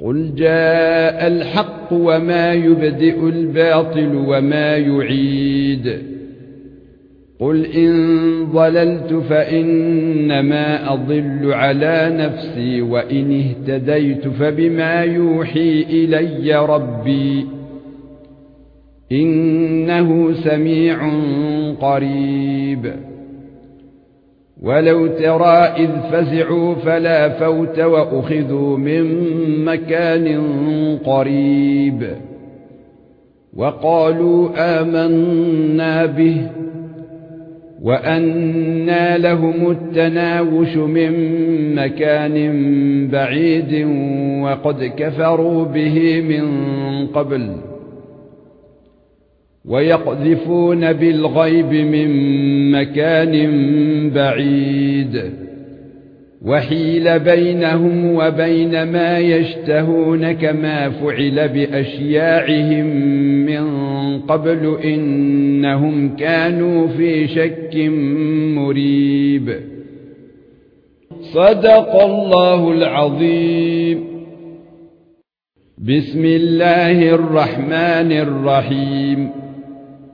قل جاء الحق وما يبدئ الباطل وما يعيد قل ان ضللت فانما اضل على نفسي وان اهتديت فبما يوحي الي ربي انه سميع قريب ولو ترى إذ فزعوا فلا فوت وأخذوا من مكان قريب وقالوا آمنا به وأنى لهم التناوش من مكان بعيد وقد كفروا به من قبل ويقذفون بالغيب من مكان بعيد. وحيل بينهم وبين ما يشتهون كما فعل بأشياعهم من قبل إنهم كانوا في شك مريب. صدق الله العظيم. بسم الله الرحمن الرحيم.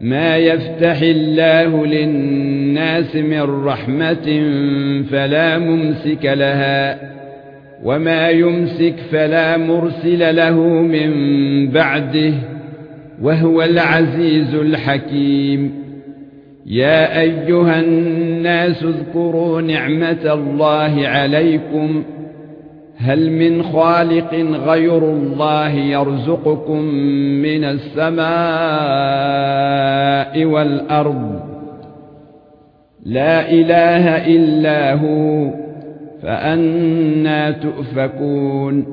ما يفتح الله للناس من رحمة فلا ممسك لها وما يمسك فلا مرسل له من بعده وهو العزيز الحكيم. يا أيها الناس اذكروا نعمة الله عليكم هل من خالق غير الله يرزقكم من السماء والأرض؟ لا إله إلا هو فأنا تؤفكون.